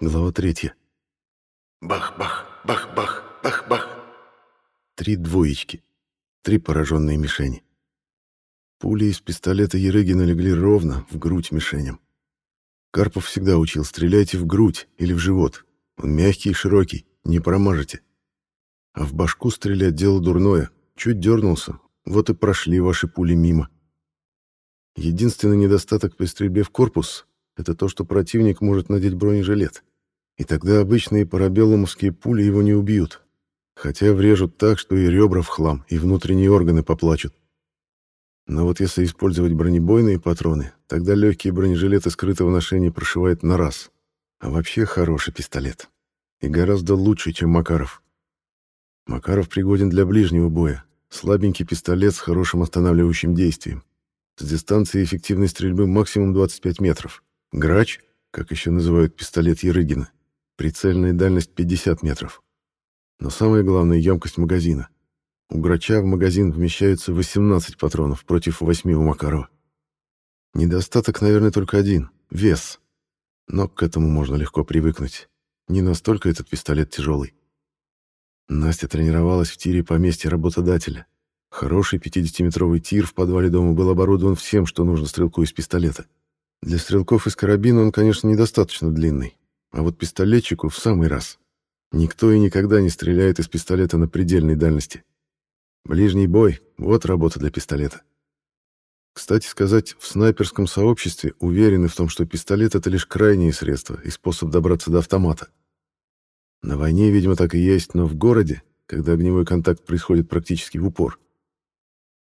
Глава третья. Бах-бах, бах-бах, бах-бах. Три двоечки. Три пораженные мишени. Пули из пистолета Ерыгина легли ровно в грудь мишеням. Карпов всегда учил «стреляйте в грудь или в живот». Он мягкий и широкий, не промажете. А в башку стрелять дело дурное. Чуть дернулся, вот и прошли ваши пули мимо. Единственный недостаток при стрельбе в корпус — это то, что противник может надеть бронежилет. И тогда обычные парабеллумовские пули его не убьют. Хотя врежут так, что и ребра в хлам, и внутренние органы поплачут. Но вот если использовать бронебойные патроны, тогда легкие бронежилеты скрытого ношения прошивает на раз. А вообще хороший пистолет. И гораздо лучше, чем Макаров. Макаров пригоден для ближнего боя. Слабенький пистолет с хорошим останавливающим действием. С дистанции эффективной стрельбы максимум 25 метров. Грач, как еще называют пистолет Ерыгина, прицельная дальность 50 метров. Но самое главное — емкость магазина. У Грача в магазин вмещается 18 патронов против 8 у Макарова. Недостаток, наверное, только один — вес. Но к этому можно легко привыкнуть. Не настолько этот пистолет тяжелый. Настя тренировалась в тире поместья работодателя. Хороший 50-метровый тир в подвале дома был оборудован всем, что нужно стрелку из пистолета. Для стрелков из карабина он, конечно, недостаточно длинный. А вот пистолетчику в самый раз. Никто и никогда не стреляет из пистолета на предельной дальности. Ближний бой — вот работа для пистолета. Кстати сказать, в снайперском сообществе уверены в том, что пистолет — это лишь крайнее средство и способ добраться до автомата. На войне, видимо, так и есть, но в городе, когда огневой контакт происходит практически в упор,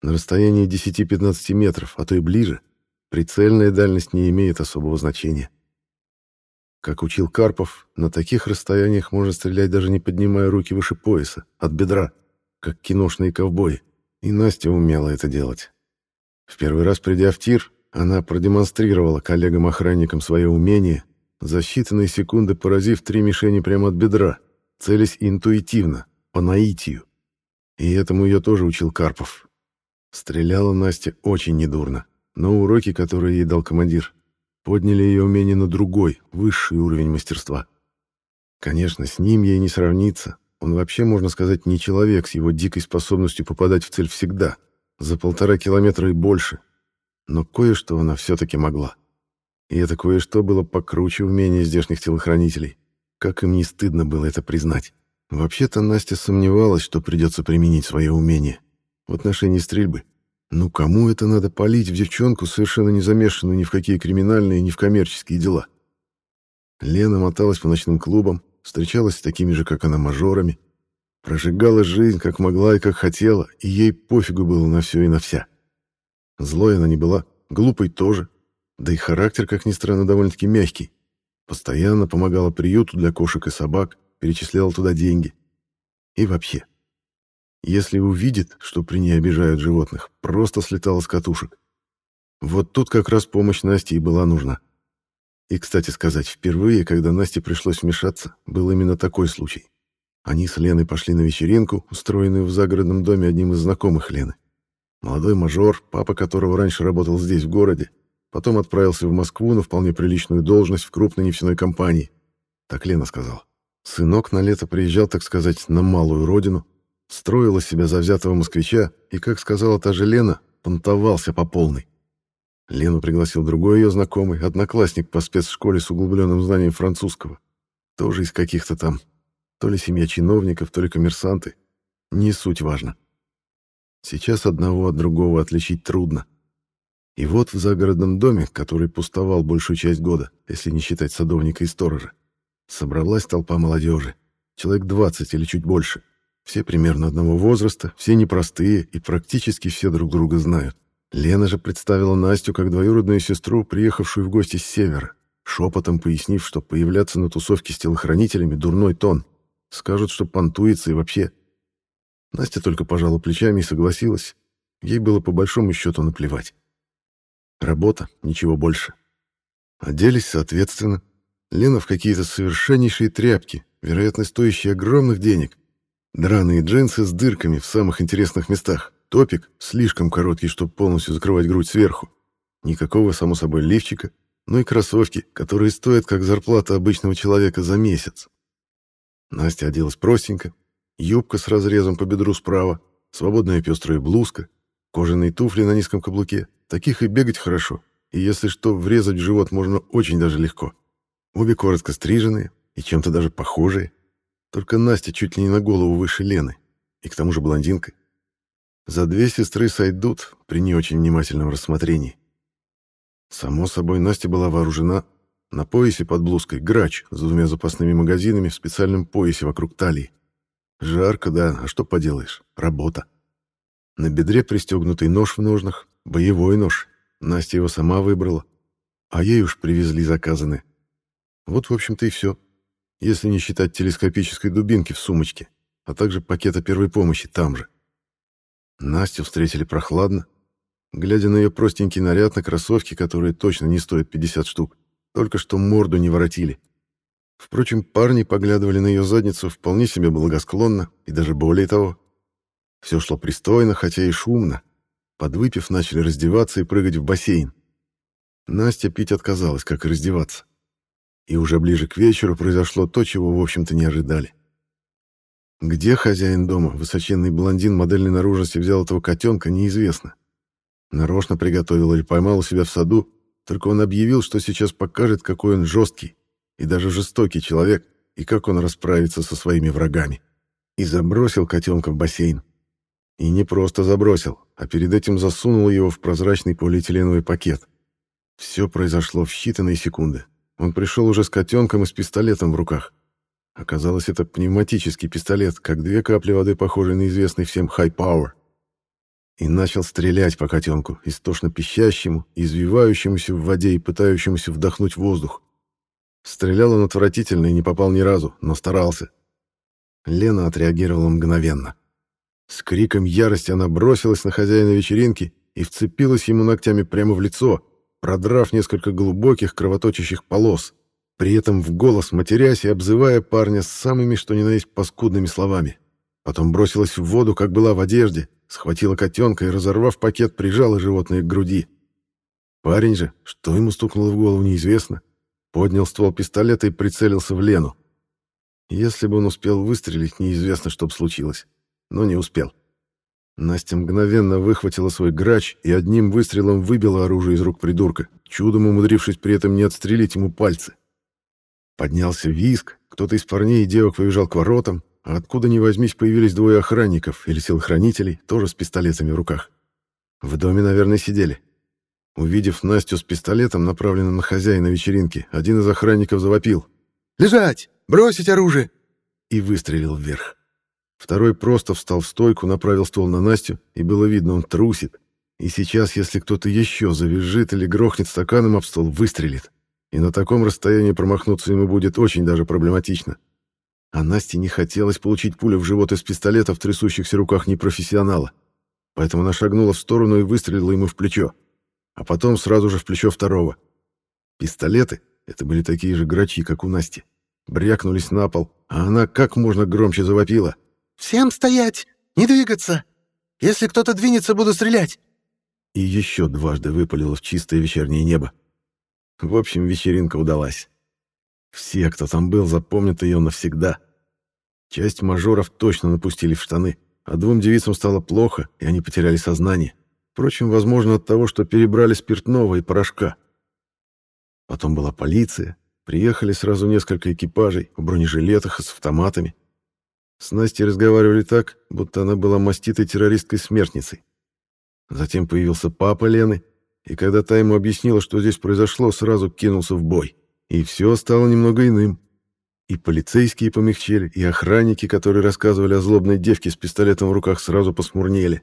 на расстоянии 10-15 метров, а то и ближе, прицельная дальность не имеет особого значения. Как учил Карпов, на таких расстояниях можно стрелять даже не поднимая руки выше пояса, от бедра — как киношные ковбои, и Настя умела это делать. В первый раз придя в тир, она продемонстрировала коллегам-охранникам свое умение, за считанные секунды поразив три мишени прямо от бедра, целясь интуитивно, по наитию. И этому ее тоже учил Карпов. Стреляла Настя очень недурно, но уроки, которые ей дал командир, подняли ее умение на другой, высший уровень мастерства. Конечно, с ним ей не сравнится, он вообще, можно сказать, не человек с его дикой способностью попадать в цель всегда, за полтора километра и больше. Но кое-что она все-таки могла. И это кое-что было покруче умения здешних телохранителей. Как им не стыдно было это признать. Вообще-то Настя сомневалась, что придется применить свое умение в отношении стрельбы. Ну кому это надо палить в девчонку, совершенно не замешанную ни в какие криминальные, ни в коммерческие дела? Лена моталась по ночным клубам, встречалась с такими же, как она, мажорами, прожигала жизнь, как могла и как хотела, и ей пофигу было на все и на вся. Злой она не была, глупой тоже, да и характер, как ни странно, довольно-таки мягкий. Постоянно помогала приюту для кошек и собак, перечисляла туда деньги. И вообще, если увидит, что при ней обижают животных, просто слетала с катушек. Вот тут как раз помощь Насти и была нужна. И, кстати сказать, впервые, когда Насте пришлось вмешаться, был именно такой случай. Они с Леной пошли на вечеринку, устроенную в загородном доме одним из знакомых Лены. Молодой мажор, папа которого раньше работал здесь, в городе, потом отправился в Москву на вполне приличную должность в крупной нефтяной компании. Так Лена сказала. Сынок на лето приезжал, так сказать, на малую родину, строил из себя завзятого москвича и, как сказала та же Лена, понтовался по полной. Лену пригласил другой ее знакомый, одноклассник по спецшколе с углубленным знанием французского. Тоже из каких-то там, то ли семья чиновников, то ли коммерсанты. Не суть важно. Сейчас одного от другого отличить трудно. И вот в загородном доме, который пустовал большую часть года, если не считать садовника и сторожа, собралась толпа молодежи. Человек 20 или чуть больше. Все примерно одного возраста, все непростые и практически все друг друга знают. Лена же представила Настю как двоюродную сестру, приехавшую в гости с севера, шепотом пояснив, что появляться на тусовке с телохранителями — дурной тон. Скажут, что понтуется и вообще. Настя только пожала плечами и согласилась. Ей было по большому счету наплевать. Работа, ничего больше. Оделись соответственно. Лена в какие-то совершеннейшие тряпки, вероятно, стоящие огромных денег. Драные джинсы с дырками в самых интересных местах. Топик слишком короткий, чтобы полностью закрывать грудь сверху. Никакого, само собой, лифчика. ну и кроссовки, которые стоят как зарплата обычного человека за месяц. Настя оделась простенько, юбка с разрезом по бедру справа, свободная пестрая блузка, кожаные туфли на низком каблуке. Таких и бегать хорошо, и если что, врезать в живот можно очень даже легко. Обе коротко стриженные и чем-то даже похожие. Только Настя чуть ли не на голову выше Лены, и к тому же блондинка. За две сестры сойдут при не очень внимательном рассмотрении. Само собой, Настя была вооружена. На поясе под блузкой грач с двумя запасными магазинами в специальном поясе вокруг талии. Жарко, да, а что поделаешь, работа. На бедре пристегнутый нож в ножнах, боевой нож. Настя его сама выбрала, а ей уж привезли заказанные. Вот, в общем-то, и все. Если не считать телескопической дубинки в сумочке, а также пакета первой помощи там же. Настю встретили прохладно, глядя на ее простенький наряд на кроссовки, которые точно не стоят 50 штук, только что морду не воротили. Впрочем, парни поглядывали на ее задницу вполне себе благосклонно и даже более того. Все шло пристойно, хотя и шумно. Подвыпив, начали раздеваться и прыгать в бассейн. Настя пить отказалась, как и раздеваться. И уже ближе к вечеру произошло то, чего, в общем-то, не ожидали. Где хозяин дома, высоченный блондин модельной наружности, взял этого котенка, неизвестно. Нарочно приготовил или поймал у себя в саду, только он объявил, что сейчас покажет, какой он жесткий и даже жестокий человек, и как он расправится со своими врагами. И забросил котенка в бассейн. И не просто забросил, а перед этим засунул его в прозрачный полиэтиленовый пакет. Все произошло в считанные секунды. Он пришел уже с котенком и с пистолетом в руках. Оказалось, это пневматический пистолет, как две капли воды, похожие на известный всем High Power. И начал стрелять по котенку, истошно пищащему, извивающемуся в воде и пытающемуся вдохнуть воздух. Стрелял он отвратительно и не попал ни разу, но старался. Лена отреагировала мгновенно. С криком ярости она бросилась на хозяина вечеринки и вцепилась ему ногтями прямо в лицо, продрав несколько глубоких кровоточащих полос, при этом в голос матерясь и обзывая парня самыми что ни на есть паскудными словами. Потом бросилась в воду, как была в одежде, схватила котенка и, разорвав пакет, прижала животное к груди. Парень же, что ему стукнуло в голову, неизвестно, поднял ствол пистолета и прицелился в Лену. Если бы он успел выстрелить, неизвестно, что бы случилось, но не успел. Настя мгновенно выхватила свой грач и одним выстрелом выбила оружие из рук придурка, чудом умудрившись при этом не отстрелить ему пальцы. Поднялся виск, кто-то из парней и девок побежал к воротам, а откуда ни возьмись появились двое охранников или телохранителей, тоже с пистолетами в руках. В доме, наверное, сидели. Увидев Настю с пистолетом, направленным на хозяина вечеринки, один из охранников завопил. «Лежать! Бросить оружие!» и выстрелил вверх. Второй просто встал в стойку, направил ствол на Настю, и было видно, он трусит. И сейчас, если кто-то еще завизжит или грохнет стаканом об стол, выстрелит. И на таком расстоянии промахнуться ему будет очень даже проблематично. А Насте не хотелось получить пулю в живот из пистолета в трясущихся руках непрофессионала. Поэтому она шагнула в сторону и выстрелила ему в плечо. А потом сразу же в плечо второго. Пистолеты — это были такие же грачи, как у Насти. Брякнулись на пол, а она как можно громче завопила — «Всем стоять! Не двигаться! Если кто-то двинется, буду стрелять!» И еще дважды выпалило в чистое вечернее небо. В общем, вечеринка удалась. Все, кто там был, запомнят ее навсегда. Часть мажоров точно напустили в штаны, а двум девицам стало плохо, и они потеряли сознание. Впрочем, возможно, от того, что перебрали спиртного и порошка. Потом была полиция, приехали сразу несколько экипажей в бронежилетах и с автоматами. С Настей разговаривали так, будто она была маститой террористкой-смертницей. Затем появился папа Лены, и когда та ему объяснила, что здесь произошло, сразу кинулся в бой. И все стало немного иным. И полицейские помягчели, и охранники, которые рассказывали о злобной девке с пистолетом в руках, сразу посмурнели.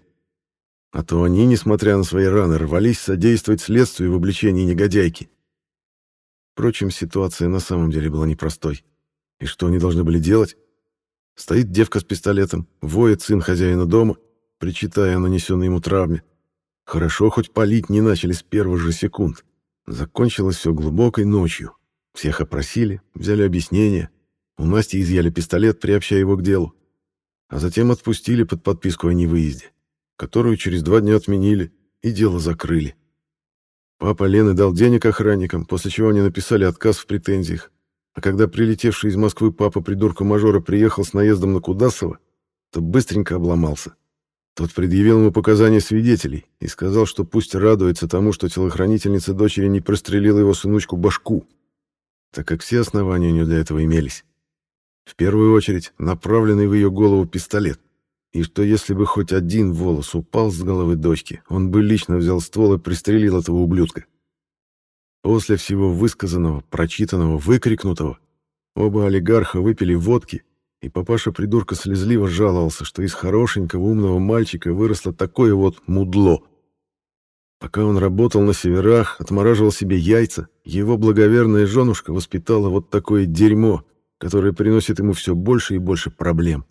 А то они, несмотря на свои раны, рвались содействовать следствию в обличении негодяйки. Впрочем, ситуация на самом деле была непростой. И что они должны были делать? Стоит девка с пистолетом, воет сын хозяина дома, причитая о нанесенной ему травме. Хорошо, хоть палить не начали с первых же секунд. Закончилось все глубокой ночью. Всех опросили, взяли объяснение. У Насти изъяли пистолет, приобщая его к делу. А затем отпустили под подписку о невыезде, которую через два дня отменили и дело закрыли. Папа Лены дал денег охранникам, после чего они написали отказ в претензиях. А когда прилетевший из Москвы папа придурка-мажора приехал с наездом на Кудасова, то быстренько обломался. Тот предъявил ему показания свидетелей и сказал, что пусть радуется тому, что телохранительница дочери не прострелила его сынучку башку, так как все основания у нее для этого имелись. В первую очередь, направленный в ее голову пистолет. И что если бы хоть один волос упал с головы дочки, он бы лично взял ствол и пристрелил этого ублюдка. После всего высказанного, прочитанного, выкрикнутого, оба олигарха выпили водки, и папаша-придурка слезливо жаловался, что из хорошенького умного мальчика выросло такое вот мудло. Пока он работал на северах, отмораживал себе яйца, его благоверная женушка воспитала вот такое дерьмо, которое приносит ему все больше и больше проблем.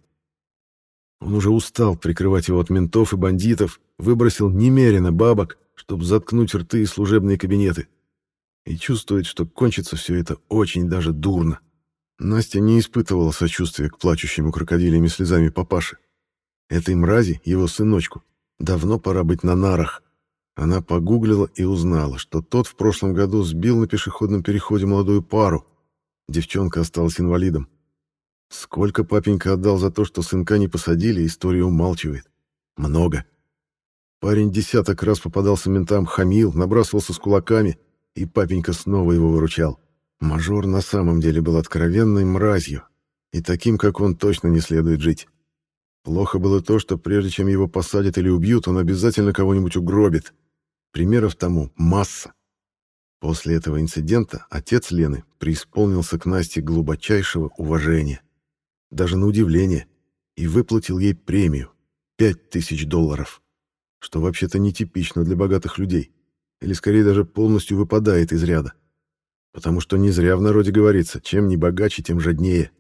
Он уже устал прикрывать его от ментов и бандитов, выбросил немерено бабок, чтобы заткнуть рты и служебные кабинеты и чувствует, что кончится все это очень даже дурно. Настя не испытывала сочувствия к плачущему крокодилями слезами папаше. Этой мрази, его сыночку, давно пора быть на нарах. Она погуглила и узнала, что тот в прошлом году сбил на пешеходном переходе молодую пару. Девчонка осталась инвалидом. Сколько папенька отдал за то, что сынка не посадили, история умалчивает. Много. Парень десяток раз попадался ментам, хамил, набрасывался с кулаками — и папенька снова его выручал. Мажор на самом деле был откровенной мразью, и таким, как он, точно не следует жить. Плохо было то, что прежде чем его посадят или убьют, он обязательно кого-нибудь угробит. Примеров тому масса. После этого инцидента отец Лены преисполнился к Насте глубочайшего уважения. Даже на удивление. И выплатил ей премию — пять тысяч долларов. Что вообще-то нетипично для богатых людей или скорее даже полностью выпадает из ряда. Потому что не зря в народе говорится, чем не богаче, тем жаднее.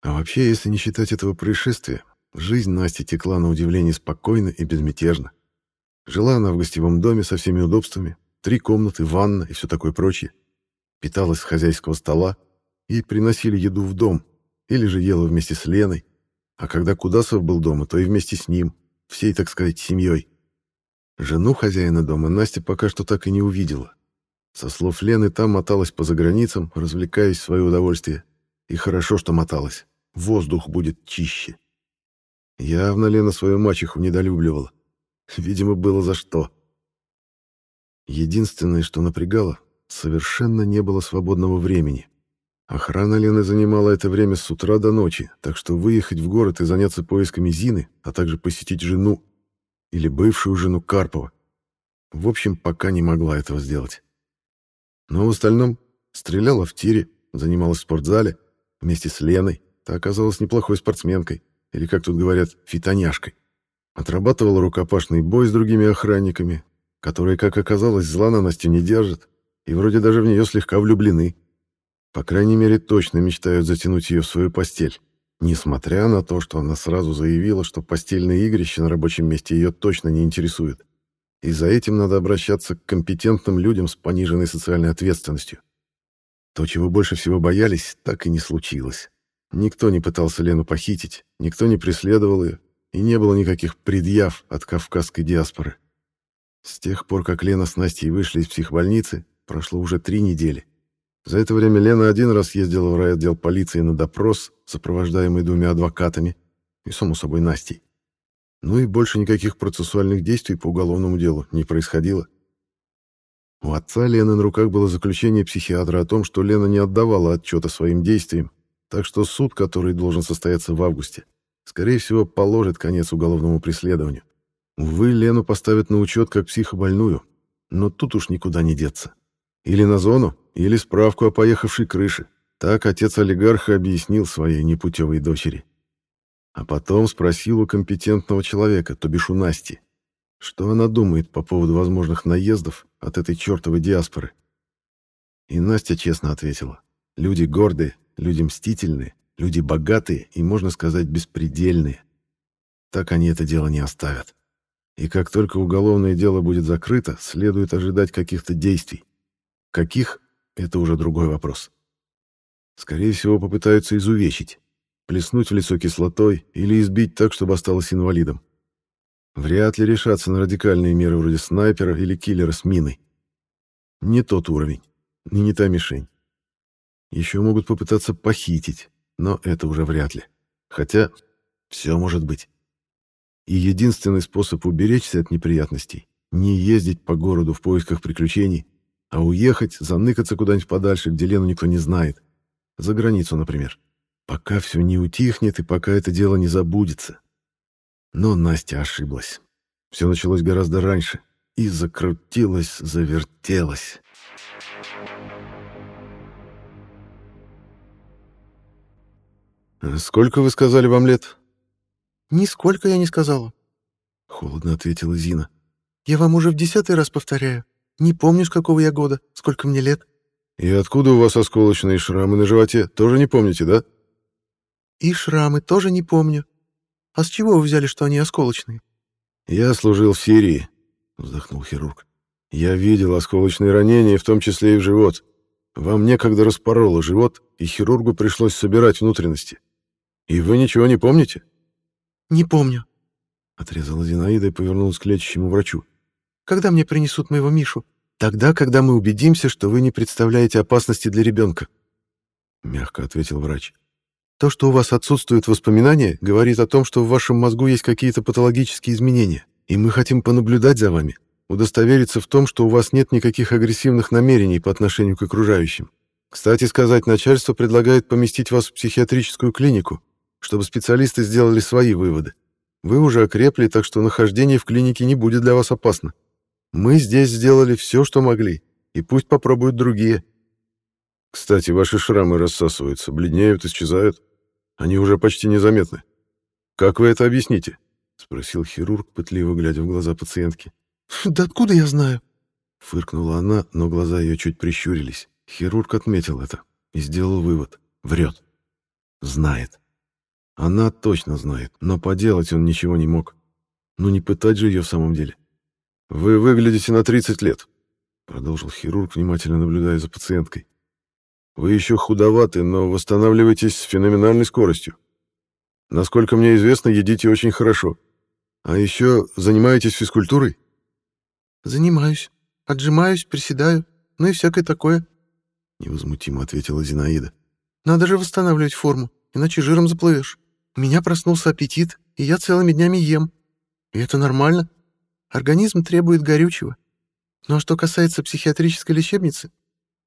А вообще, если не считать этого происшествия, жизнь Насти текла на удивление спокойно и безмятежно. Жила она в гостевом доме со всеми удобствами, три комнаты, ванна и все такое прочее. Питалась с хозяйского стола, ей приносили еду в дом, или же ела вместе с Леной, а когда Кудасов был дома, то и вместе с ним, всей, так сказать, семьей. Жену хозяина дома Настя пока что так и не увидела. Со слов Лены, там моталась по заграницам, развлекаясь в свое удовольствие. И хорошо, что моталась. Воздух будет чище. Явно Лена свою мачеху недолюбливала. Видимо, было за что. Единственное, что напрягало, совершенно не было свободного времени. Охрана Лены занимала это время с утра до ночи, так что выехать в город и заняться поисками Зины, а также посетить жену или бывшую жену Карпова. В общем, пока не могла этого сделать. Но в остальном стреляла в тире, занималась в спортзале вместе с Леной. Та оказалась неплохой спортсменкой, или, как тут говорят, фитоняшкой. Отрабатывала рукопашный бой с другими охранниками, которые, как оказалось, зла на Настю не держат, и вроде даже в нее слегка влюблены. По крайней мере, точно мечтают затянуть ее в свою постель. Несмотря на то, что она сразу заявила, что постельные игрища на рабочем месте ее точно не интересуют. И за этим надо обращаться к компетентным людям с пониженной социальной ответственностью. То, чего больше всего боялись, так и не случилось. Никто не пытался Лену похитить, никто не преследовал ее, и не было никаких предъяв от кавказской диаспоры. С тех пор, как Лена с Настей вышли из психбольницы, прошло уже три недели. За это время Лена один раз ездила в райотдел полиции на допрос, сопровождаемый двумя адвокатами и, само собой, Настей. Ну и больше никаких процессуальных действий по уголовному делу не происходило. У отца Лены на руках было заключение психиатра о том, что Лена не отдавала отчета своим действиям, так что суд, который должен состояться в августе, скорее всего, положит конец уголовному преследованию. Увы, Лену поставят на учет как психобольную, но тут уж никуда не деться. Или на зону, или справку о поехавшей крыше. Так отец олигарха объяснил своей непутевой дочери. А потом спросил у компетентного человека, то бишь у Насти, что она думает по поводу возможных наездов от этой чертовой диаспоры. И Настя честно ответила. Люди гордые, люди мстительные, люди богатые и, можно сказать, беспредельные. Так они это дело не оставят. И как только уголовное дело будет закрыто, следует ожидать каких-то действий. Каких — это уже другой вопрос. Скорее всего, попытаются изувечить, плеснуть в лицо кислотой или избить так, чтобы осталось инвалидом. Вряд ли решатся на радикальные меры вроде снайпера или киллера с миной. Не тот уровень, не та мишень. Еще могут попытаться похитить, но это уже вряд ли. Хотя все может быть. И единственный способ уберечься от неприятностей — не ездить по городу в поисках приключений, а уехать, заныкаться куда-нибудь подальше, где Лену никто не знает. За границу, например. Пока все не утихнет и пока это дело не забудется. Но Настя ошиблась. Все началось гораздо раньше. И закрутилось, завертелось. «Сколько вы сказали вам лет?» «Нисколько я не сказала», — холодно ответила Зина. «Я вам уже в десятый раз повторяю. Не помню, с какого я года, сколько мне лет». «И откуда у вас осколочные шрамы на животе? Тоже не помните, да?» «И шрамы тоже не помню. А с чего вы взяли, что они осколочные?» «Я служил в Сирии», — вздохнул хирург. «Я видел осколочные ранения, в том числе и в живот. Вам некогда распороло живот, и хирургу пришлось собирать внутренности. И вы ничего не помните?» «Не помню», — отрезала Зинаида и повернулась к лечащему врачу. «Когда мне принесут моего Мишу?» «Тогда, когда мы убедимся, что вы не представляете опасности для ребенка», — мягко ответил врач. «То, что у вас отсутствуют воспоминания, говорит о том, что в вашем мозгу есть какие-то патологические изменения, и мы хотим понаблюдать за вами, удостовериться в том, что у вас нет никаких агрессивных намерений по отношению к окружающим. Кстати сказать, начальство предлагает поместить вас в психиатрическую клинику, чтобы специалисты сделали свои выводы. Вы уже окрепли, так что нахождение в клинике не будет для вас опасно. Мы здесь сделали все, что могли, и пусть попробуют другие. Кстати, ваши шрамы рассасываются, бледнеют, исчезают. Они уже почти незаметны. Как вы это объясните? спросил хирург, пытливо глядя в глаза пациентки. Да откуда я знаю? фыркнула она, но глаза ее чуть прищурились. Хирург отметил это и сделал вывод: врет. Знает. Она точно знает, но поделать он ничего не мог. Ну не пытать же ее в самом деле. «Вы выглядите на 30 лет», — продолжил хирург, внимательно наблюдая за пациенткой. «Вы еще худоваты, но восстанавливаетесь с феноменальной скоростью. Насколько мне известно, едите очень хорошо. А еще занимаетесь физкультурой?» «Занимаюсь. Отжимаюсь, приседаю, ну и всякое такое», — невозмутимо ответила Зинаида. «Надо же восстанавливать форму, иначе жиром заплывешь». У меня проснулся аппетит, и я целыми днями ем. И это нормально. Организм требует горючего. Ну а что касается психиатрической лечебницы,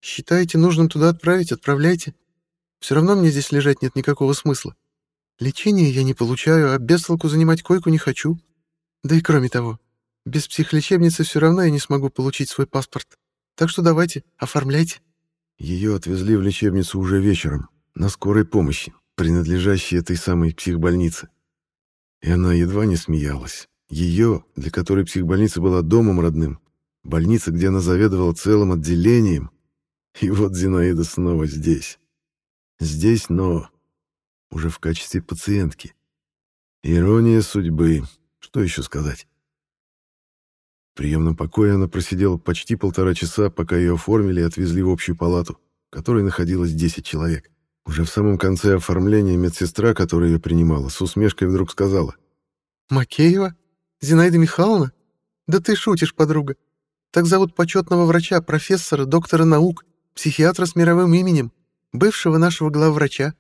считаете нужным туда отправить, отправляйте. Все равно мне здесь лежать нет никакого смысла. Лечение я не получаю, а без толку занимать койку не хочу. Да и кроме того, без психлечебницы все равно я не смогу получить свой паспорт. Так что давайте, оформляйте. Ее отвезли в лечебницу уже вечером, на скорой помощи, принадлежащей этой самой психбольнице. И она едва не смеялась. Ее, для которой психбольница была домом родным, больница, где она заведовала целым отделением. И вот Зинаида снова здесь. Здесь, но уже в качестве пациентки. Ирония судьбы. Что еще сказать? В приемном покое она просидела почти полтора часа, пока ее оформили и отвезли в общую палату, в которой находилось 10 человек. Уже в самом конце оформления медсестра, которая ее принимала, с усмешкой вдруг сказала. «Макеева? Зинаида Михайловна? Да ты шутишь, подруга. Так зовут почетного врача, профессора, доктора наук, психиатра с мировым именем, бывшего нашего главврача.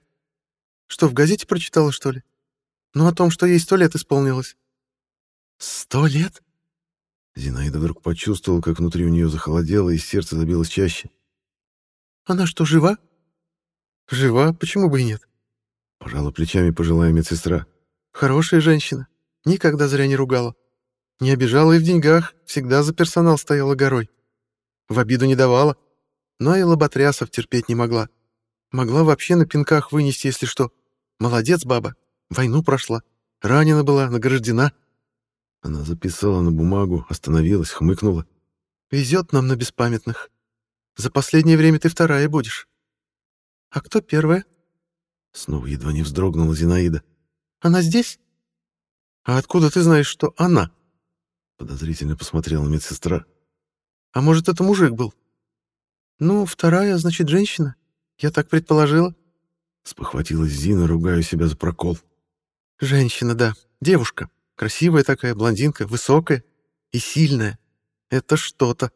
Что, в газете прочитала, что ли? Ну, о том, что ей сто лет исполнилось». «Сто лет?» Зинаида вдруг почувствовала, как внутри у нее захолодело, и сердце забилось чаще. «Она что, жива?» Жива, почему бы и нет? Пожала плечами пожилая медсестра. Хорошая женщина. Никогда зря не ругала. Не обижала и в деньгах, всегда за персонал стояла горой. В обиду не давала. Но и лоботрясов терпеть не могла. Могла вообще на пинках вынести, если что. Молодец, баба. Войну прошла. Ранена была, награждена. Она записала на бумагу, остановилась, хмыкнула. Везет нам на беспамятных. За последнее время ты вторая будешь. «А кто первая?» Снова едва не вздрогнула Зинаида. «Она здесь?» «А откуда ты знаешь, что она?» Подозрительно посмотрела медсестра. «А может, это мужик был?» «Ну, вторая, значит, женщина. Я так предположила». Спохватилась Зина, ругая себя за прокол. «Женщина, да. Девушка. Красивая такая, блондинка, высокая и сильная. Это что-то.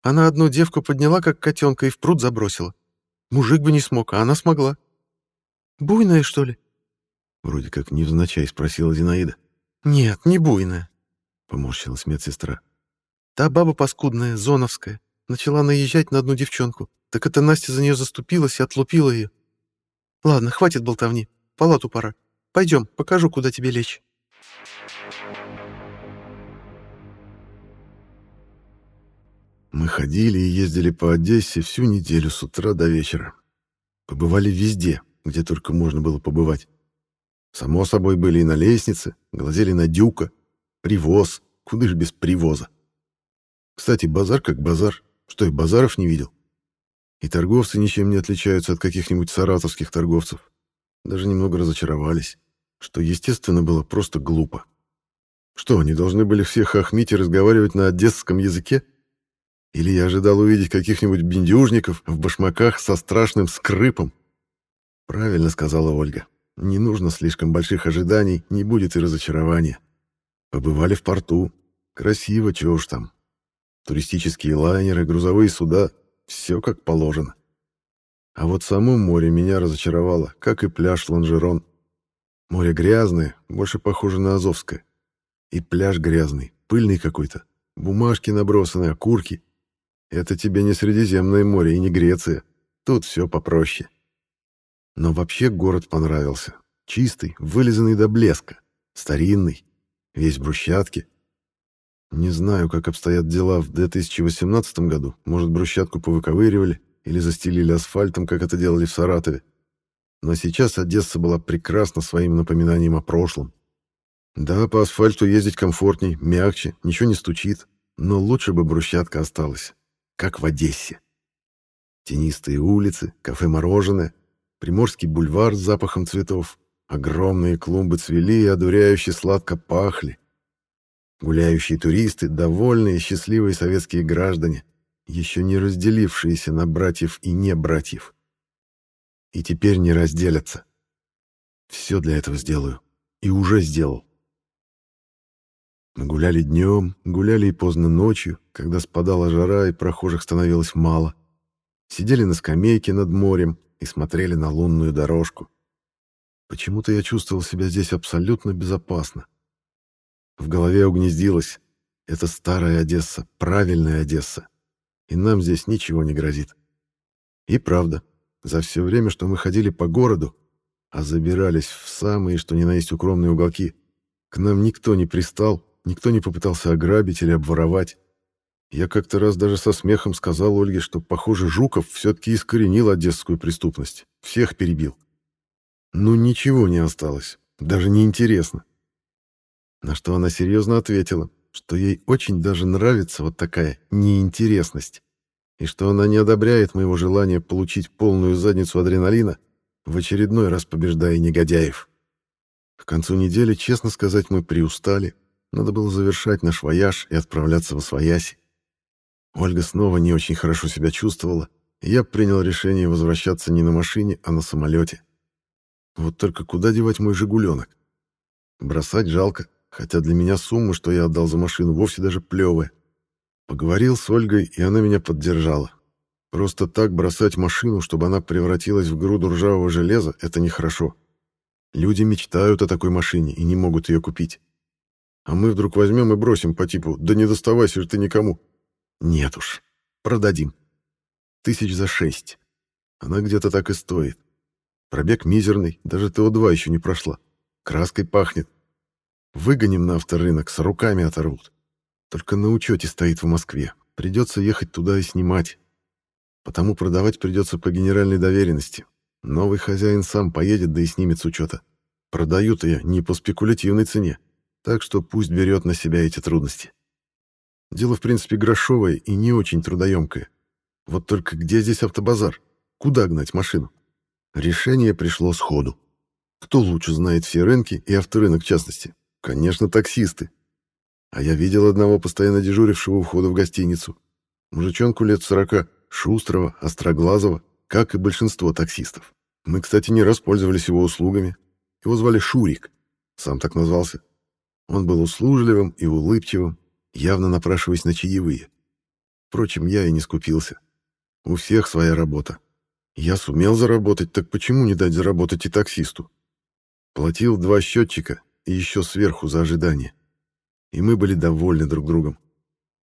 Она одну девку подняла, как котенка, и в пруд забросила. Мужик бы не смог, а она смогла. Буйная, что ли? Вроде как невзначай спросила Зинаида. Нет, не буйная, поморщилась медсестра. Та баба паскудная, зоновская, начала наезжать на одну девчонку. Так это Настя за нее заступилась и отлупила ее. Ладно, хватит болтовни. Палату пора. Пойдем, покажу, куда тебе лечь. Мы ходили и ездили по Одессе всю неделю с утра до вечера. Побывали везде, где только можно было побывать. Само собой, были и на лестнице, глазели на дюка, привоз, куда ж без привоза. Кстати, базар как базар, что и базаров не видел. И торговцы ничем не отличаются от каких-нибудь саратовских торговцев. Даже немного разочаровались, что, естественно, было просто глупо. Что, они должны были все хохмить и разговаривать на одесском языке? Или я ожидал увидеть каких-нибудь бендюжников в башмаках со страшным скрипом? Правильно сказала Ольга. Не нужно слишком больших ожиданий, не будет и разочарования. Побывали в порту. Красиво, чего уж там. Туристические лайнеры, грузовые суда — все как положено. А вот само море меня разочаровало, как и пляж Ланжерон. Море грязное, больше похоже на Азовское. И пляж грязный, пыльный какой-то. Бумажки набросаны, окурки. Это тебе не Средиземное море и не Греция. Тут все попроще. Но вообще город понравился. Чистый, вылизанный до блеска. Старинный. Весь в брусчатке. Не знаю, как обстоят дела в 2018 году. Может, брусчатку повыковыривали или застелили асфальтом, как это делали в Саратове. Но сейчас Одесса была прекрасна своим напоминанием о прошлом. Да, по асфальту ездить комфортней, мягче, ничего не стучит. Но лучше бы брусчатка осталась как в Одессе. Тенистые улицы, кафе-мороженое, Приморский бульвар с запахом цветов, огромные клумбы цвели и одуряюще сладко пахли. Гуляющие туристы, довольные, счастливые советские граждане, еще не разделившиеся на братьев и не братьев. И теперь не разделятся. Все для этого сделаю. И уже сделал. Мы гуляли днем, гуляли и поздно ночью, когда спадала жара и прохожих становилось мало. Сидели на скамейке над морем и смотрели на лунную дорожку. Почему-то я чувствовал себя здесь абсолютно безопасно. В голове угнездилось. Это старая Одесса, правильная Одесса. И нам здесь ничего не грозит. И правда, за все время, что мы ходили по городу, а забирались в самые, что ни на есть укромные уголки, к нам никто не пристал Никто не попытался ограбить или обворовать. Я как-то раз даже со смехом сказал Ольге, что, похоже, Жуков все-таки искоренил одесскую преступность. Всех перебил. Ну, ничего не осталось. Даже не интересно. На что она серьезно ответила, что ей очень даже нравится вот такая неинтересность, и что она не одобряет моего желания получить полную задницу адреналина, в очередной раз побеждая негодяев. К концу недели, честно сказать, мы приустали, надо было завершать наш вояж и отправляться в Освояси. Ольга снова не очень хорошо себя чувствовала, и я принял решение возвращаться не на машине, а на самолете. Вот только куда девать мой «Жигуленок»? Бросать жалко, хотя для меня сумма, что я отдал за машину, вовсе даже плевая. Поговорил с Ольгой, и она меня поддержала. Просто так бросать машину, чтобы она превратилась в груду ржавого железа, это нехорошо. Люди мечтают о такой машине и не могут ее купить. А мы вдруг возьмем и бросим по типу «Да не доставайся же ты никому». Нет уж, продадим. Тысяч за шесть. Она где-то так и стоит. Пробег мизерный, даже ТО-2 еще не прошла. Краской пахнет. Выгоним на авторынок, с руками оторвут. Только на учете стоит в Москве. Придется ехать туда и снимать. Потому продавать придется по генеральной доверенности. Новый хозяин сам поедет, да и снимет с учета. Продают ее не по спекулятивной цене, так что пусть берет на себя эти трудности. Дело, в принципе, грошовое и не очень трудоемкое. Вот только где здесь автобазар? Куда гнать машину? Решение пришло сходу. Кто лучше знает все рынки и авторынок в частности? Конечно, таксисты. А я видел одного постоянно дежурившего у входа в гостиницу. Мужичонку лет сорока, шустрого, остроглазого, как и большинство таксистов. Мы, кстати, не раз пользовались его услугами. Его звали Шурик. Сам так назвался. Он был услужливым и улыбчивым, явно напрашиваясь на чаевые. Впрочем, я и не скупился. У всех своя работа. Я сумел заработать, так почему не дать заработать и таксисту? Платил два счетчика и еще сверху за ожидание. И мы были довольны друг другом.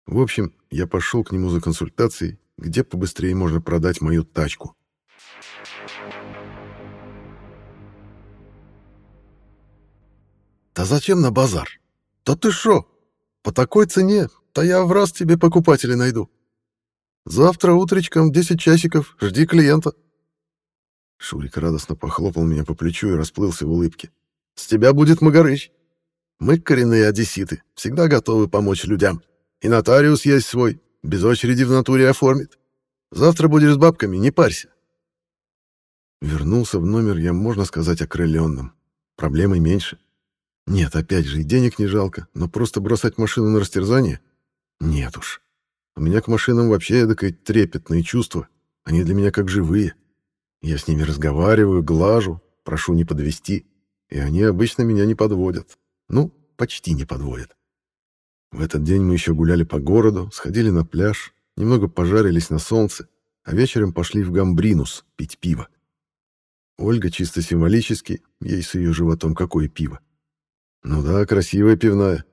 В общем, я пошел к нему за консультацией, где побыстрее можно продать мою тачку. «Да зачем на базар? Да ты шо? По такой цене, то я в раз тебе покупателей найду. Завтра утречком 10 часиков жди клиента». Шурик радостно похлопал меня по плечу и расплылся в улыбке. «С тебя будет Магарыч. Мы, коренные одесситы, всегда готовы помочь людям. И нотариус есть свой, без очереди в натуре оформит. Завтра будешь с бабками, не парься». Вернулся в номер я, можно сказать, окрыленным. Проблемы меньше. Нет, опять же, и денег не жалко, но просто бросать машину на растерзание? Нет уж. У меня к машинам вообще эдакое трепетные чувства. Они для меня как живые. Я с ними разговариваю, глажу, прошу не подвести, и они обычно меня не подводят. Ну, почти не подводят. В этот день мы еще гуляли по городу, сходили на пляж, немного пожарились на солнце, а вечером пошли в Гамбринус пить пиво. Ольга чисто символически, ей с ее животом какое пиво. Ну да, красивая пивная.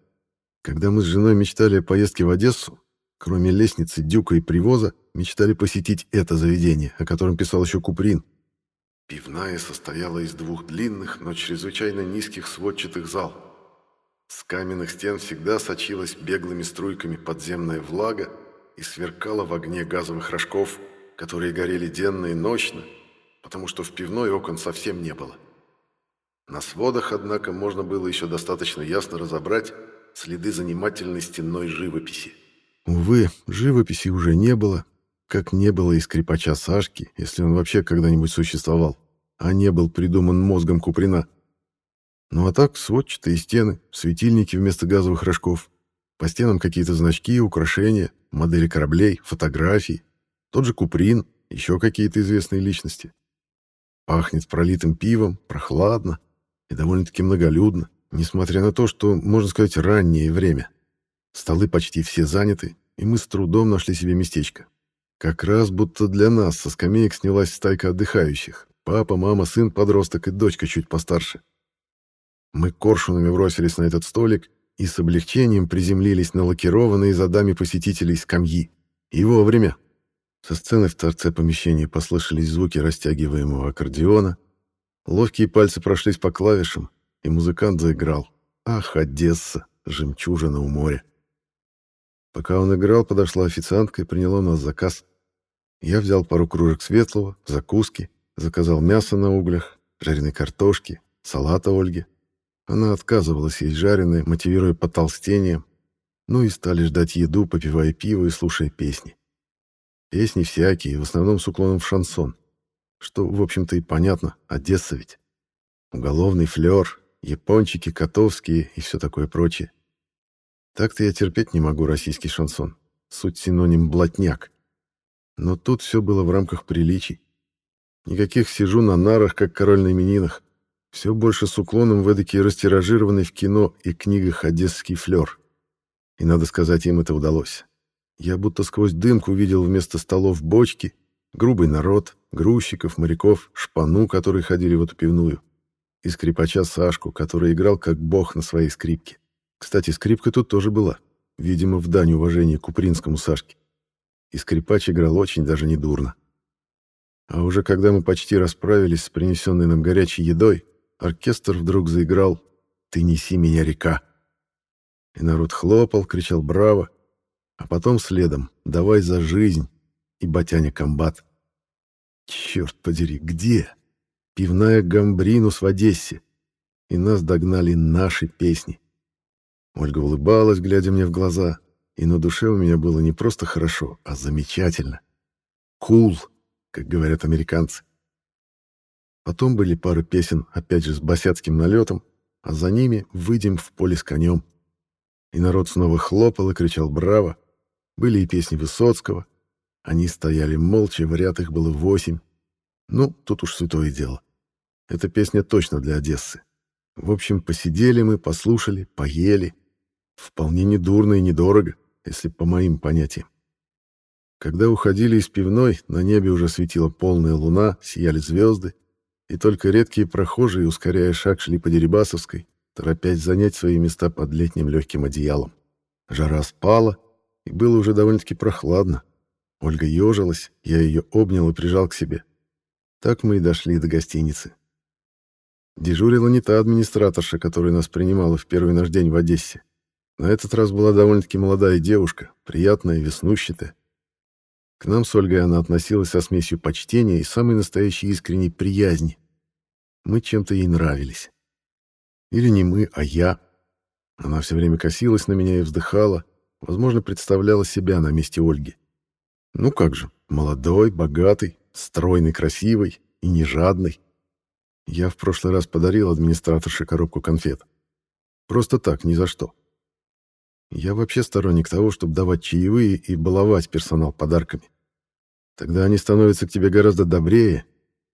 Когда мы с женой мечтали о поездке в Одессу, кроме лестницы, дюка и привоза, мечтали посетить это заведение, о котором писал еще Куприн. Пивная состояла из двух длинных, но чрезвычайно низких сводчатых зал. С каменных стен всегда сочилась беглыми струйками подземная влага и сверкала в огне газовых рожков, которые горели денно и ночно, потому что в пивной окон совсем не было. На сводах, однако, можно было еще достаточно ясно разобрать следы занимательной стенной живописи. Увы, живописи уже не было, как не было и скрипача Сашки, если он вообще когда-нибудь существовал, а не был придуман мозгом Куприна. Ну а так, сводчатые стены, светильники вместо газовых рожков, по стенам какие-то значки, украшения, модели кораблей, фотографии, тот же Куприн, еще какие-то известные личности. Пахнет пролитым пивом, прохладно, и довольно-таки многолюдно, несмотря на то, что, можно сказать, раннее время. Столы почти все заняты, и мы с трудом нашли себе местечко. Как раз будто для нас со скамеек снялась стайка отдыхающих. Папа, мама, сын, подросток и дочка чуть постарше. Мы коршунами бросились на этот столик и с облегчением приземлились на лакированные задами посетителей скамьи. И вовремя. Со сцены в торце помещения послышались звуки растягиваемого аккордеона, Ловкие пальцы прошлись по клавишам, и музыкант заиграл. «Ах, Одесса, жемчужина у моря». Пока он играл, подошла официантка и приняла у нас заказ. Я взял пару кружек светлого, закуски, заказал мясо на углях, жареной картошки, салата Ольги. Она отказывалась есть жареное, мотивируя потолстением. Ну и стали ждать еду, попивая пиво и слушая песни. Песни всякие, в основном с уклоном в шансон. Что, в общем-то, и понятно, Одесса ведь. Уголовный флёр, япончики, котовские и все такое прочее. Так-то я терпеть не могу российский шансон. Суть синоним «блатняк». Но тут все было в рамках приличий. Никаких сижу на нарах, как король на именинах. Все больше с уклоном в эдакий растиражированный в кино и книгах одесский флёр. И, надо сказать, им это удалось. Я будто сквозь дымку видел вместо столов бочки, грубый народ, грузчиков, моряков, шпану, которые ходили в эту пивную, и скрипача Сашку, который играл как бог на своей скрипке. Кстати, скрипка тут тоже была, видимо, в дань уважения Купринскому Сашке. И скрипач играл очень даже недурно. А уже когда мы почти расправились с принесенной нам горячей едой, оркестр вдруг заиграл «Ты неси меня, река». И народ хлопал, кричал «Браво!», а потом следом «Давай за жизнь!» и «Батяня комбат». Черт подери, где? Пивная Гамбринус в Одессе. И нас догнали наши песни. Ольга улыбалась, глядя мне в глаза, и на душе у меня было не просто хорошо, а замечательно. Кул, cool, как говорят американцы. Потом были пары песен, опять же, с басяцким налетом, а за ними «Выйдем в поле с конем». И народ снова хлопал и кричал «Браво!». Были и песни Высоцкого, они стояли молча, в ряд их было восемь. Ну, тут уж святое дело. Эта песня точно для Одессы. В общем, посидели мы, послушали, поели. Вполне недурно и недорого, если по моим понятиям. Когда уходили из пивной, на небе уже светила полная луна, сияли звезды, и только редкие прохожие, ускоряя шаг, шли по Дерибасовской, торопясь занять свои места под летним легким одеялом. Жара спала, и было уже довольно-таки прохладно. Ольга ежилась, я ее обнял и прижал к себе. Так мы и дошли до гостиницы. Дежурила не та администраторша, которая нас принимала в первый наш день в Одессе. На этот раз была довольно-таки молодая девушка, приятная, веснущатая. К нам с Ольгой она относилась со смесью почтения и самой настоящей искренней приязни. Мы чем-то ей нравились. Или не мы, а я. Она все время косилась на меня и вздыхала, возможно, представляла себя на месте Ольги. Ну как же, молодой, богатый, стройный, красивый и не жадный. Я в прошлый раз подарил администраторше коробку конфет. Просто так, ни за что. Я вообще сторонник того, чтобы давать чаевые и баловать персонал подарками. Тогда они становятся к тебе гораздо добрее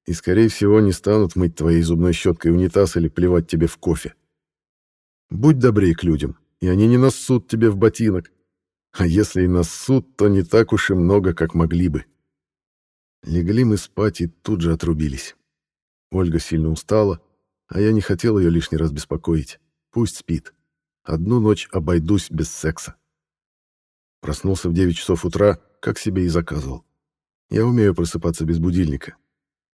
и, скорее всего, не станут мыть твоей зубной щеткой унитаз или плевать тебе в кофе. Будь добрее к людям, и они не нассут тебе в ботинок. А если и нассут, то не так уж и много, как могли бы. Легли мы спать и тут же отрубились. Ольга сильно устала, а я не хотел ее лишний раз беспокоить. Пусть спит. Одну ночь обойдусь без секса. Проснулся в 9 часов утра, как себе и заказывал. Я умею просыпаться без будильника.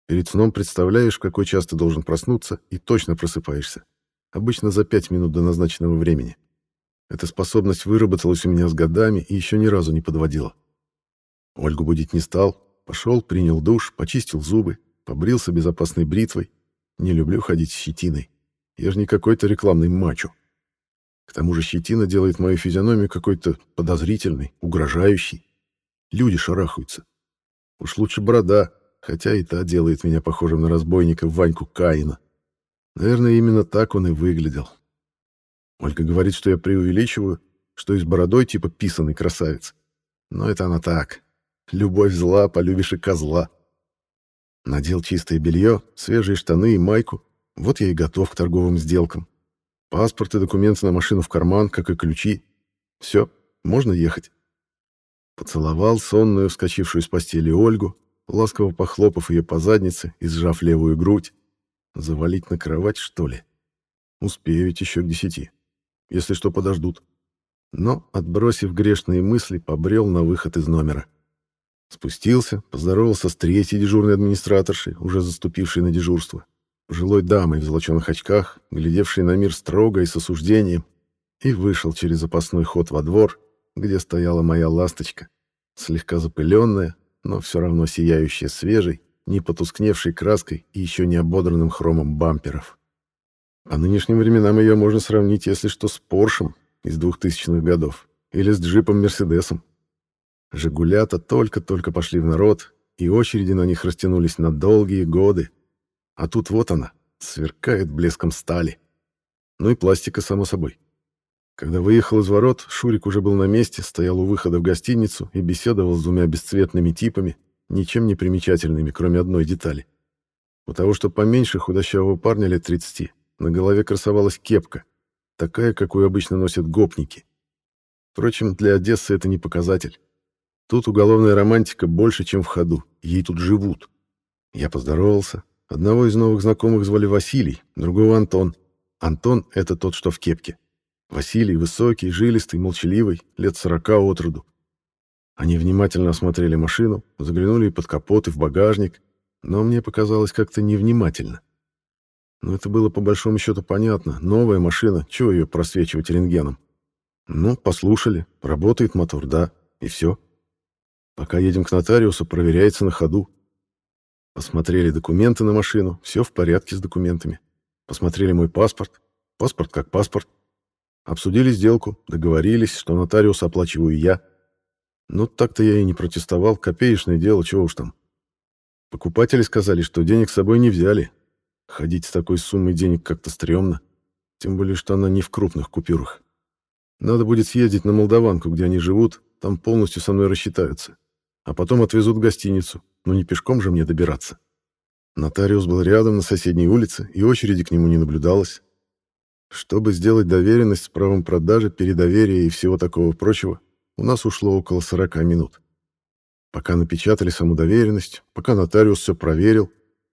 Перед сном представляешь, в какой час ты должен проснуться, и точно просыпаешься. Обычно за 5 минут до назначенного времени. Эта способность выработалась у меня с годами и еще ни разу не подводила. Ольгу будить не стал. Пошел, принял душ, почистил зубы, побрился безопасной бритвой. Не люблю ходить с щетиной. Я же не какой-то рекламный мачо. К тому же щетина делает мою физиономию какой-то подозрительной, угрожающей. Люди шарахаются. Уж лучше борода, хотя и та делает меня похожим на разбойника Ваньку Каина. Наверное, именно так он и выглядел. Ольга говорит, что я преувеличиваю, что и с бородой типа писанный красавец. Но это она так. Любовь зла, полюбишь и козла. Надел чистое белье, свежие штаны и майку. Вот я и готов к торговым сделкам. Паспорт и документы на машину в карман, как и ключи. Все, можно ехать. Поцеловал сонную, вскочившую с постели Ольгу, ласково похлопав ее по заднице и сжав левую грудь. Завалить на кровать, что ли? Успею ведь еще к десяти. Если что, подождут. Но, отбросив грешные мысли, побрел на выход из номера. Спустился, поздоровался с третьей дежурной администраторшей, уже заступившей на дежурство пожилой дамой в золоченых очках, глядевшей на мир строго и с осуждением, и вышел через запасной ход во двор, где стояла моя ласточка, слегка запыленная, но все равно сияющая свежей, не потускневшей краской и еще не ободранным хромом бамперов. По нынешним временам ее можно сравнить, если что, с Поршем из двухтысячных годов или с джипом-мерседесом. «Жигулята» только-только пошли в народ, и очереди на них растянулись на долгие годы, а тут вот она, сверкает блеском стали. Ну и пластика, само собой. Когда выехал из ворот, Шурик уже был на месте, стоял у выхода в гостиницу и беседовал с двумя бесцветными типами, ничем не примечательными, кроме одной детали. У того, что поменьше худощавого парня лет 30, на голове красовалась кепка, такая, какую обычно носят гопники. Впрочем, для Одессы это не показатель. Тут уголовная романтика больше, чем в ходу, ей тут живут. Я поздоровался, Одного из новых знакомых звали Василий, другого Антон. Антон — это тот, что в кепке. Василий высокий, жилистый, молчаливый, лет сорока от роду. Они внимательно осмотрели машину, заглянули под капот и в багажник, но мне показалось как-то невнимательно. Но это было по большому счету понятно. Новая машина, чего ее просвечивать рентгеном? Ну, послушали, работает мотор, да, и все. Пока едем к нотариусу, проверяется на ходу. Посмотрели документы на машину, все в порядке с документами. Посмотрели мой паспорт, паспорт как паспорт. Обсудили сделку, договорились, что нотариус оплачиваю я. Ну, так-то я и не протестовал, копеечное дело, чего уж там. Покупатели сказали, что денег с собой не взяли. Ходить с такой суммой денег как-то стрёмно, тем более, что она не в крупных купюрах. Надо будет съездить на Молдаванку, где они живут, там полностью со мной рассчитаются. А потом отвезут в гостиницу, но не пешком же мне добираться. Нотариус был рядом на соседней улице, и очереди к нему не наблюдалось. Чтобы сделать доверенность с правом продажи, передоверия и всего такого прочего, у нас ушло около 40 минут. Пока напечатали саму доверенность, пока нотариус все проверил,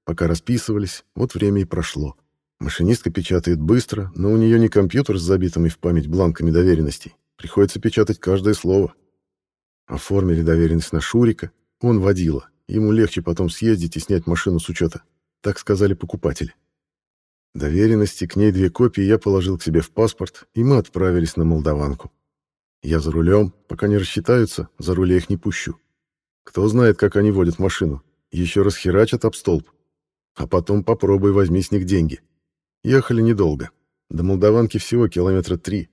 пока расписывались, вот время и прошло. Машинистка печатает быстро, но у нее не компьютер с забитыми в память бланками доверенностей. Приходится печатать каждое слово. Оформили доверенность на Шурика, он водила. Ему легче потом съездить и снять машину с учета. Так сказали покупатели. Доверенности, к ней две копии я положил к себе в паспорт, и мы отправились на Молдаванку. Я за рулем, пока не рассчитаются, за руль я их не пущу. Кто знает, как они водят машину. Еще раз херачат об столб. А потом попробуй возьми с них деньги. Ехали недолго. До Молдаванки всего километра три.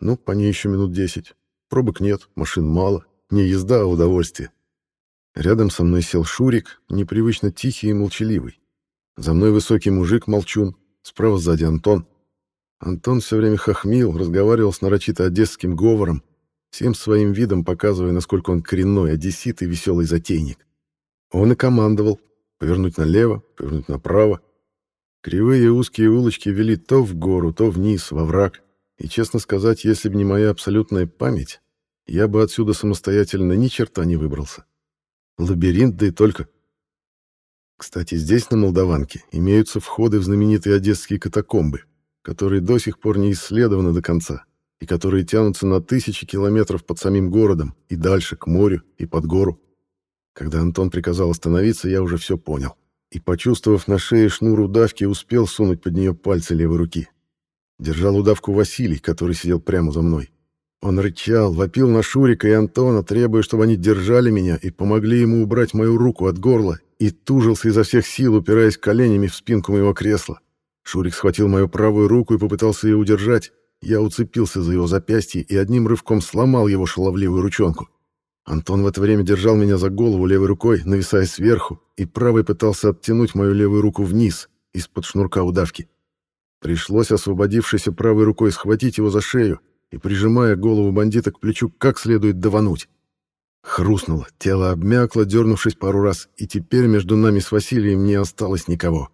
Ну, по ней еще минут десять. Пробок нет, машин мало. Не езда, а удовольствие. Рядом со мной сел Шурик, непривычно тихий и молчаливый. За мной высокий мужик, молчун. Справа сзади Антон. Антон все время хохмил, разговаривал с нарочито одесским говором, всем своим видом показывая, насколько он коренной, одессит и веселый затейник. Он и командовал. Повернуть налево, повернуть направо. Кривые узкие улочки вели то в гору, то вниз, во враг. И, честно сказать, если бы не моя абсолютная память, я бы отсюда самостоятельно ни черта не выбрался. Лабиринт, да и только. Кстати, здесь, на Молдаванке, имеются входы в знаменитые одесские катакомбы, которые до сих пор не исследованы до конца, и которые тянутся на тысячи километров под самим городом и дальше, к морю и под гору. Когда Антон приказал остановиться, я уже все понял. И, почувствовав на шее шнур удавки, успел сунуть под нее пальцы левой руки. Держал удавку Василий, который сидел прямо за мной. Он рычал, вопил на Шурика и Антона, требуя, чтобы они держали меня и помогли ему убрать мою руку от горла, и тужился изо всех сил, упираясь коленями в спинку моего кресла. Шурик схватил мою правую руку и попытался ее удержать. Я уцепился за его запястье и одним рывком сломал его шаловливую ручонку. Антон в это время держал меня за голову левой рукой, нависая сверху, и правой пытался оттянуть мою левую руку вниз, из-под шнурка удавки. Пришлось освободившейся правой рукой схватить его за шею и, прижимая голову бандита к плечу, как следует давануть. Хрустнуло, тело обмякло, дернувшись пару раз, и теперь между нами с Василием не осталось никого.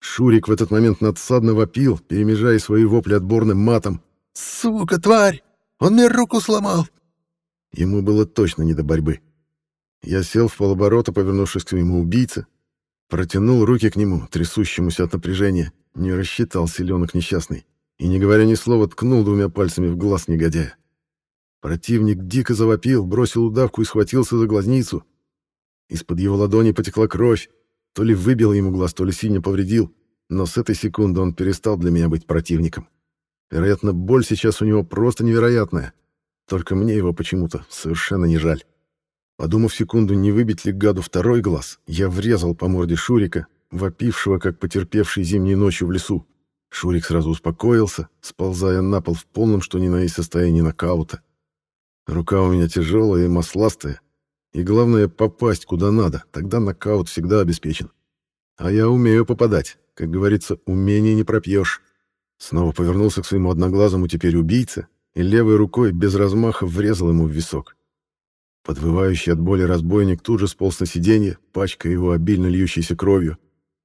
Шурик в этот момент надсадно вопил, перемежая свои вопли отборным матом. «Сука, тварь! Он мне руку сломал!» Ему было точно не до борьбы. Я сел в полоборота, повернувшись к своему убийце, протянул руки к нему, трясущемуся от напряжения, не рассчитал силенок несчастный и, не говоря ни слова, ткнул двумя пальцами в глаз негодяя. Противник дико завопил, бросил удавку и схватился за глазницу. Из-под его ладони потекла кровь, то ли выбил ему глаз, то ли сильно повредил, но с этой секунды он перестал для меня быть противником. Вероятно, боль сейчас у него просто невероятная, только мне его почему-то совершенно не жаль. Подумав секунду, не выбить ли гаду второй глаз, я врезал по морде Шурика, вопившего, как потерпевший зимней ночью в лесу. Шурик сразу успокоился, сползая на пол в полном, что ни на есть состоянии нокаута. Рука у меня тяжелая и масластая, и главное попасть куда надо, тогда нокаут всегда обеспечен. А я умею попадать, как говорится, умение не пропьешь. Снова повернулся к своему одноглазому теперь убийце и левой рукой без размаха врезал ему в висок. Подвывающий от боли разбойник тут же сполз на сиденье, пачкая его обильно льющейся кровью,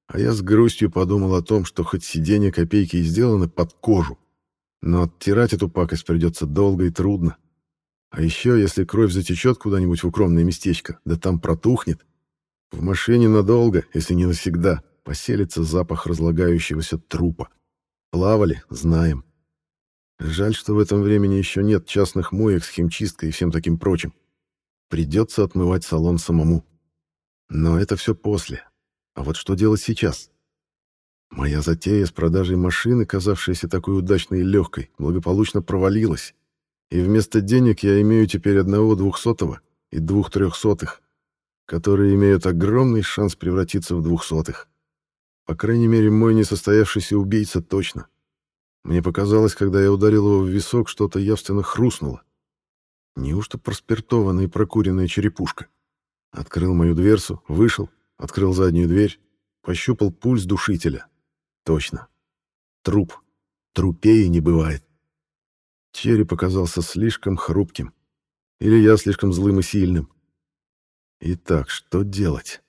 а я с грустью подумал о том, что хоть сиденье копейки и сделаны под кожу, но оттирать эту пакость придется долго и трудно. А еще, если кровь затечет куда-нибудь в укромное местечко, да там протухнет, в машине надолго, если не навсегда, поселится запах разлагающегося трупа. Плавали, знаем. Жаль, что в этом времени еще нет частных моек с химчисткой и всем таким прочим. Придется отмывать салон самому. Но это все после. А вот что делать сейчас? Моя затея с продажей машины, казавшаяся такой удачной и легкой, благополучно провалилась. И вместо денег я имею теперь одного двухсотого и двух трехсотых, которые имеют огромный шанс превратиться в двухсотых. По крайней мере, мой несостоявшийся убийца точно. Мне показалось, когда я ударил его в висок, что-то явственно хрустнуло. Неужто проспиртованная и прокуренная черепушка? Открыл мою дверцу, вышел, открыл заднюю дверь, пощупал пульс душителя. Точно. Труп. Трупее не бывает. Череп оказался слишком хрупким. Или я слишком злым и сильным. Итак, что делать?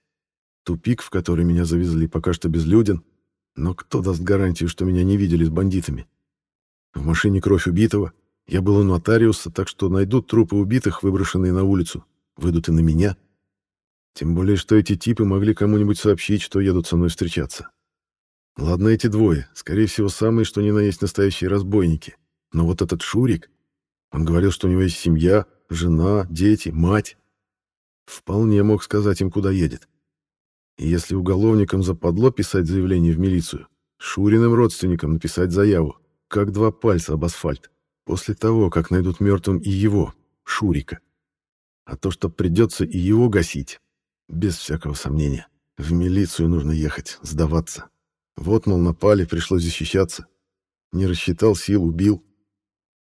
Тупик, в который меня завезли, пока что безлюден, но кто даст гарантию, что меня не видели с бандитами? В машине кровь убитого. Я был у нотариуса, так что найдут трупы убитых, выброшенные на улицу. Выйдут и на меня. Тем более, что эти типы могли кому-нибудь сообщить, что едут со мной встречаться. Ладно, эти двое, скорее всего, самые, что ни на есть настоящие разбойники. Но вот этот Шурик, он говорил, что у него есть семья, жена, дети, мать. Вполне мог сказать им, куда едет. Если уголовникам западло писать заявление в милицию, Шуриным родственникам написать заяву, как два пальца об асфальт, после того, как найдут мертвым и его, Шурика. А то, что придется и его гасить, без всякого сомнения. В милицию нужно ехать, сдаваться. Вот, мол, напали, пришлось защищаться. Не рассчитал сил, убил.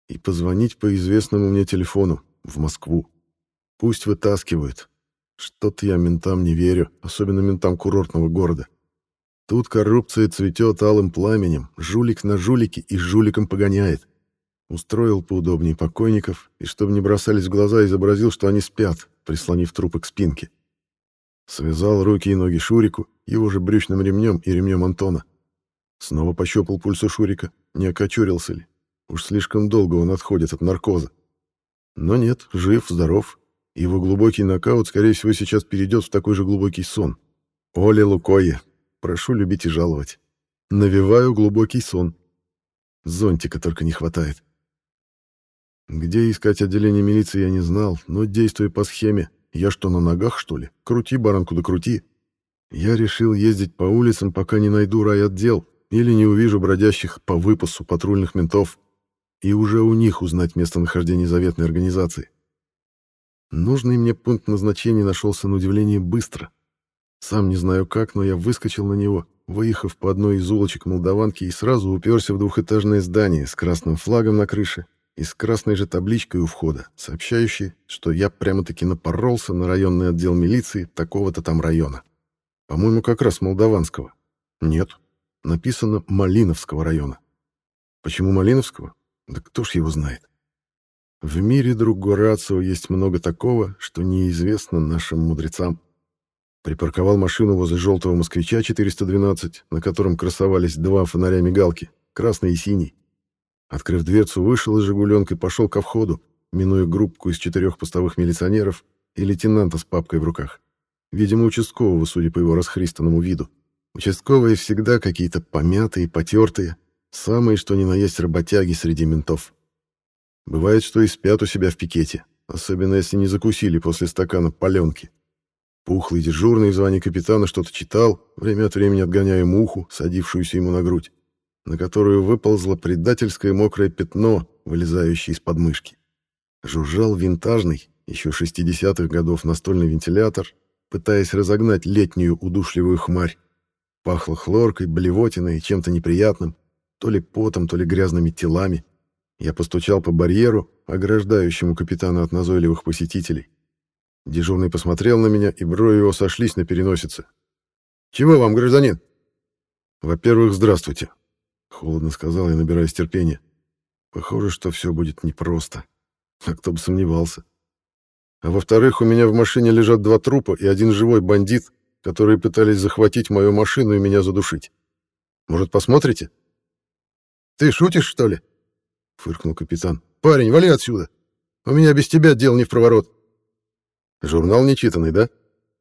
И позвонить по известному мне телефону в Москву. Пусть вытаскивают. Что-то я ментам не верю, особенно ментам курортного города. Тут коррупция цветет алым пламенем, жулик на жулике и жуликом погоняет. Устроил поудобнее покойников и, чтобы не бросались в глаза, изобразил, что они спят, прислонив трупы к спинке. Связал руки и ноги Шурику, его же брючным ремнем и ремнем Антона. Снова пощупал пульсу Шурика, не окочурился ли. Уж слишком долго он отходит от наркоза. Но нет, жив, здоров. Его глубокий нокаут, скорее всего, сейчас перейдет в такой же глубокий сон. Оля Лукойе, прошу любить и жаловать. Навеваю глубокий сон. Зонтика только не хватает. Где искать отделение милиции я не знал, но, действуя по схеме «я что, на ногах, что ли? Крути баранку да крути», я решил ездить по улицам, пока не найду райотдел или не увижу бродящих по выпасу патрульных ментов, и уже у них узнать местонахождение заветной организации. Нужный мне пункт назначения нашелся на удивление быстро. Сам не знаю как, но я выскочил на него, выехав по одной из улочек Молдаванки и сразу уперся в двухэтажное здание с красным флагом на крыше и с красной же табличкой у входа, сообщающей, что я прямо-таки напоролся на районный отдел милиции такого-то там района. По-моему, как раз Молдаванского. Нет, написано Малиновского района. Почему Малиновского? Да кто ж его знает. В мире, друг Горацио, есть много такого, что неизвестно нашим мудрецам. Припарковал машину возле желтого москвича 412, на котором красовались два фонаря мигалки, красный и синий. Открыв дверцу, вышел из «Жигуленка» и пошел ко входу, минуя группку из четырех постовых милиционеров и лейтенанта с папкой в руках. Видимо, участкового, судя по его расхристанному виду. Участковые всегда какие-то помятые, потертые, самые что ни на есть работяги среди ментов. Бывает, что и спят у себя в пикете, особенно если не закусили после стакана паленки. Пухлый дежурный в звании капитана что-то читал, время от времени отгоняя муху, садившуюся ему на грудь на которую выползло предательское мокрое пятно, вылезающее из подмышки. Жужжал винтажный, еще 60-х годов настольный вентилятор, пытаясь разогнать летнюю удушливую хмарь. Пахло хлоркой, блевотиной и чем-то неприятным, то ли потом, то ли грязными телами. Я постучал по барьеру, ограждающему капитана от назойливых посетителей. Дежурный посмотрел на меня, и брови его сошлись на переносице. «Чего вам, гражданин?» «Во-первых, здравствуйте. Холодно сказал я, набираясь терпения. Похоже, что все будет непросто. А кто бы сомневался. А во-вторых, у меня в машине лежат два трупа и один живой бандит, которые пытались захватить мою машину и меня задушить. Может, посмотрите? Ты шутишь, что ли? Фыркнул капитан. Парень, вали отсюда. У меня без тебя дел не в проворот. Журнал нечитанный, да?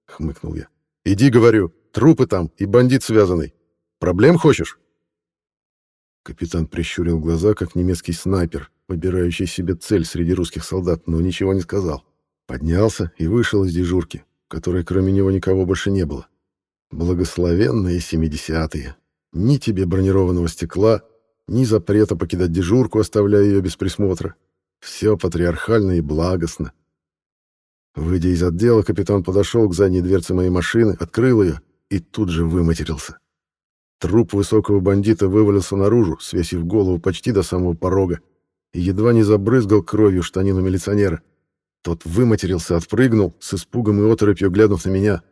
Хмыкнул я. Иди, говорю, трупы там и бандит связанный. Проблем хочешь? Капитан прищурил глаза, как немецкий снайпер, выбирающий себе цель среди русских солдат, но ничего не сказал. Поднялся и вышел из дежурки, в которой кроме него никого больше не было. Благословенные семидесятые. Ни тебе бронированного стекла, ни запрета покидать дежурку, оставляя ее без присмотра. Все патриархально и благостно. Выйдя из отдела, капитан подошел к задней дверце моей машины, открыл ее и тут же выматерился. Труп высокого бандита вывалился наружу, свесив голову почти до самого порога, и едва не забрызгал кровью штанину милиционера. Тот выматерился, отпрыгнул, с испугом и оторопью глянув на меня.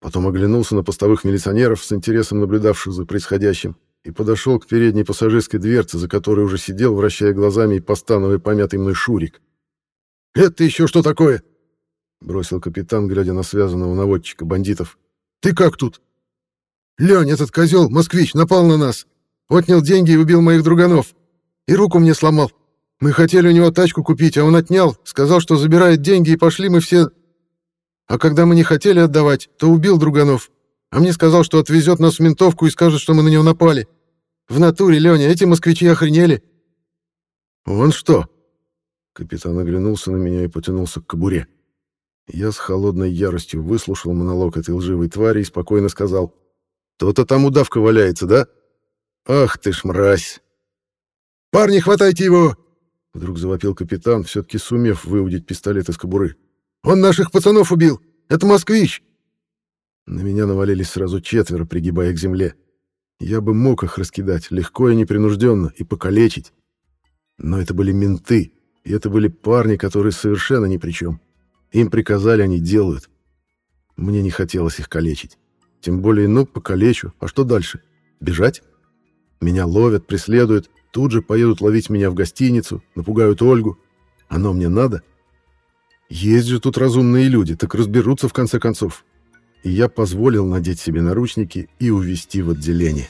Потом оглянулся на постовых милиционеров, с интересом наблюдавших за происходящим, и подошел к передней пассажирской дверце, за которой уже сидел, вращая глазами и постановая помятый мной Шурик. «Это еще что такое?» — бросил капитан, глядя на связанного наводчика бандитов. «Ты как тут?» Лень, этот козел, москвич, напал на нас. Отнял деньги и убил моих друганов. И руку мне сломал. Мы хотели у него тачку купить, а он отнял, сказал, что забирает деньги, и пошли мы все... А когда мы не хотели отдавать, то убил Друганов. А мне сказал, что отвезет нас в ментовку и скажет, что мы на него напали. В натуре, Леня, эти москвичи охренели. «Вон что!» Капитан оглянулся на меня и потянулся к кобуре. Я с холодной яростью выслушал монолог этой лживой твари и спокойно сказал. «То-то там удавка валяется, да? Ах ты ж мразь!» «Парни, хватайте его!» Вдруг завопил капитан, все-таки сумев выудить пистолет из кобуры. «Он наших пацанов убил! Это москвич!» На меня навалились сразу четверо, пригибая к земле. Я бы мог их раскидать, легко и непринужденно, и покалечить. Но это были менты, и это были парни, которые совершенно ни при чем. Им приказали, они делают. Мне не хотелось их калечить. Тем более, ну, покалечу. А что дальше? Бежать? Меня ловят, преследуют, тут же поедут ловить меня в гостиницу, напугают Ольгу. Оно мне надо? Есть же тут разумные люди, так разберутся в конце концов. И я позволил надеть себе наручники и увести в отделение.